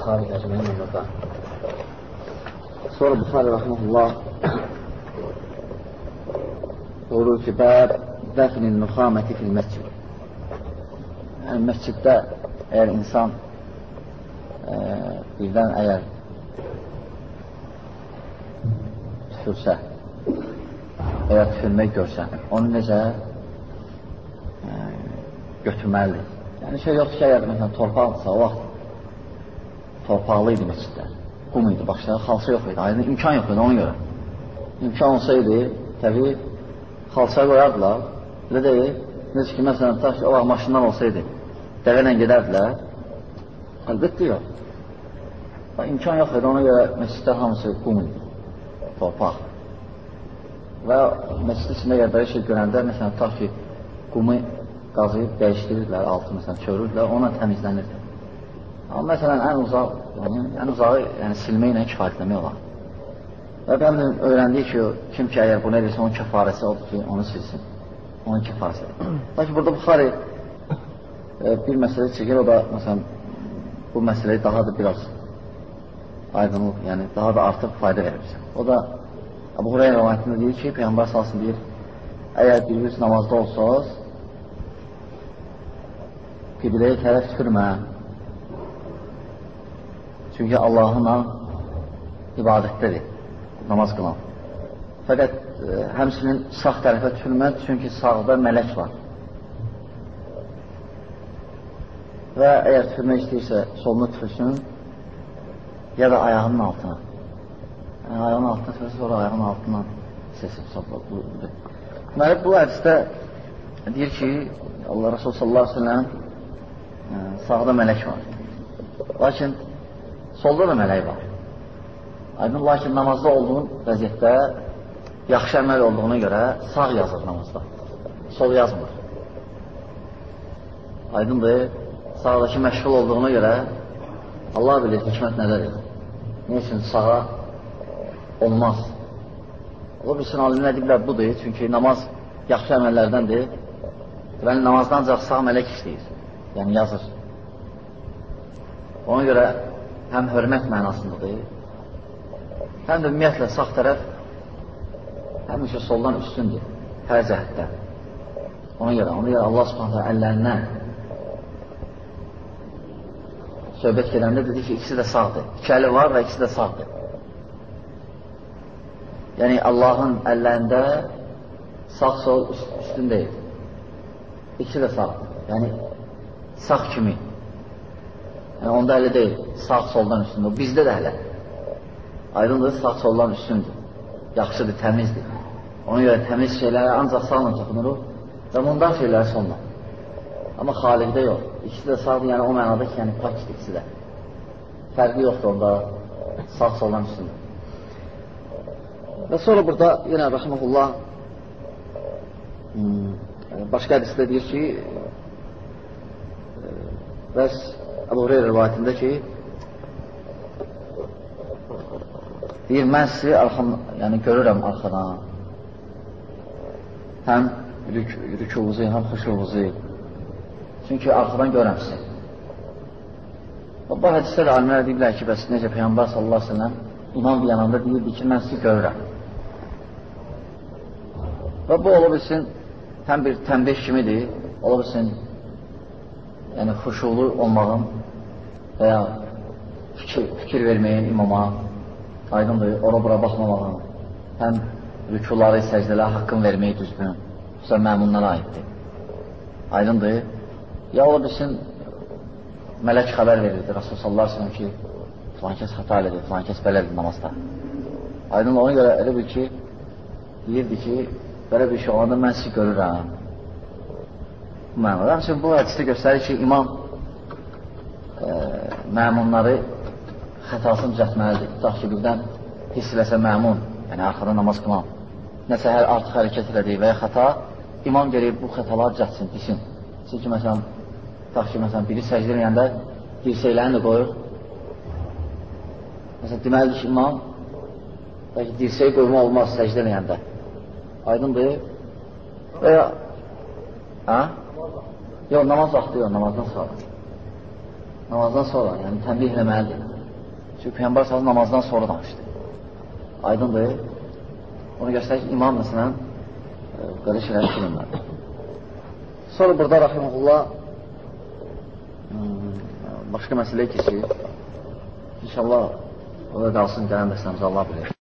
Buxari əcməyin burada. Sonra Buxari rəhməhullah buyurur ki, bəb dəfnin nuxaməti fil məscid. Yəni, məsciddə əgər insan e, birdən əgər tüfürsə, əgər tüfürmək görsə, onu necə e, götürməlidir? Yəni, şey yoxdur ki, əgər məsələn, torpaqdırsa, o vaxt torpaqlı idi məsciddə, qum idi, başları xalça yox idi, aydın imkan yox idi ona görə. İmkan olsaydı, təbii, xalça qoyardılar, elə deyil, necə ki, məsələn, ta ki, o vaxt maşından olsaydı, dəvə ilə gedərdilər, əlbəttə yox. İmkan yox idi, ona görə məsciddə hamısı qum idi, torpaq. Və məscid içində belə şey görəndə, məsələn, ta ki, qumu qazıyıb dəyişdirirdilər, altı məsələn, çörürdülər, ona təmizlənirdi. Amma məsələn, ən uzaq, yəni, ən uzağı yəni, silməklə kifayətləmək olar. Və bəmdən öyrəndik ki, kim ki, əgər bunu edirsə, onun kəfarəsi odur ki, onu silsin. Onun kəfarəsi. Lakin burada Buxari e, bir məsələ çəkir, o da, məsələn, bu məsələyi daha da biraz aydınlıq, yəni daha da artıq fayda verir. O da Əbu Hureyra rəvayətində deyir ki, Peyğəmbər salsın deyir, əgər biriniz namazda olsanız, qibləyə tərəf tükürmə. Çünki Allahına ibadətdədir namaz qılan. Fəqət e, həmsinin sağ tərəfə tükürməz, çünki sağda mələk var. Və əgər tükürmək istəyirsə, solunu tükürsün, ya da ayağının altına. Yəni, ayağının altına tükürsün, sonra ayağının altından sesi budur. Deməli, bu hədisdə deyir ki, Allah Resulü sallallahu aleyhi ve sellem sağda mələk var. Lakin solda da mələk var. Aydın, lakin namazda olduğun vəziyyətdə yaxşı əməl olduğuna görə sağ yazır namazda. Sol yazmır. Aydındır, sağdakı məşğul olduğuna görə Allah bilir hikmət nədədir. Nə üçün sağa olmaz. O bilsin, alimlər deyiblər, budur. Çünki namaz yaxşı əməllərdəndir. Deməli, namazdan ancaq sağ mələk işləyir. Yəni, yazır. Ona görə həm hörmət mənasındadır, həm də ümumiyyətlə sağ tərəf həmişə soldan üstündür, hər cəhətdən. Ona görə, ona görə Allah subhanətə əllərindən söhbət gedəndə dedi ki, ikisi də sağdır. İki əli var və ikisi də sağdır. Yəni, Allahın əllərində sağ-sol üstündəyir. İkisi də sağdır. Yəni, sağ kimi. Yəni, onda əli deyil, sağ-soldan üstündə. Bizdə də hələ. Aydındır, sağ soldan üstündür. Yaxşıdır, təmizdir. Ona görə təmiz şeylərə ancaq sağla toxunuruq və bundan şeylər sonla. Amma xalikdə yox. İkisi də sağdır, yəni o mənada ki, yəni pakdir ikisi də. Fərqi yoxdur onda sağ soldan üstündür. Və sonra burada yenə rəhməhullah hmm, başqa hədisdə deyir ki, bəs Əbu Hureyra rivayətində ki, Deyir, mən sizi arxam, yəni görürəm arxadan. Həm rük rükuvuzu, həm xuşuvuzu. Çünki arxadan görürəm sizi. Bu hədisdə də alimlər deyiblər ki, bəs necə Peyyambar sallallahu aleyhi ve sellem imam yanında deyirdi ki, mən sizi görürəm. Və bu ola bilsin, həm bir tənbih kimidir, ola bilsin, yəni xuşulu olmağın və ya fikir, fikir verməyin imama, aydındır, ora-bura baxmamağın, həm rükuları, səcdələr haqqın verməyi düzgün, xüsusən məmunlara aiddir. Aydındır, ya ola bilsin, mələk xəbər verirdi Rasul sallallahu aleyhi ki, filan kəs xəta elədi, filan kəs belədir namazda. Aydın ona görə elə bir ki, deyirdi ki, belə bir şey olanda mən sizi görürəm. Mənada. Həmçin bu hədisdə göstərir ki, imam e, məmunları xətasını düzətməlidir. Tutaq ki, birdən hiss eləsə məmun, yəni arxada namaz qılan, nəsə hər artıq hərəkət elədiyi və ya xəta, imam gəlib bu xətaları düzətsin, desin. Çünki, məsələn, tutaq ki, məsələn, biri səcdə eləyəndə dirsəklərini də qoyur. Məsələn, deməlidir ki, imam, bəlkə dirsəyi qoyma olmaz səcdə eləyəndə. Aydındır. Və ya, hə? Yox, namaz vaxtı yox, namazdan sonra. Namazdan sonra, yəni tənbih eləməlidir. Çünki Peyyambar sallallahu namazdan sonra danışdı. Aydındır. Onu göstərir ki, imam məsələn, belə şeyləri bilmirlər. Sonra burada Rahimullah başqa məsələyə keçir. İnşallah o da qalsın gələn dəstəmizə Allah bilir.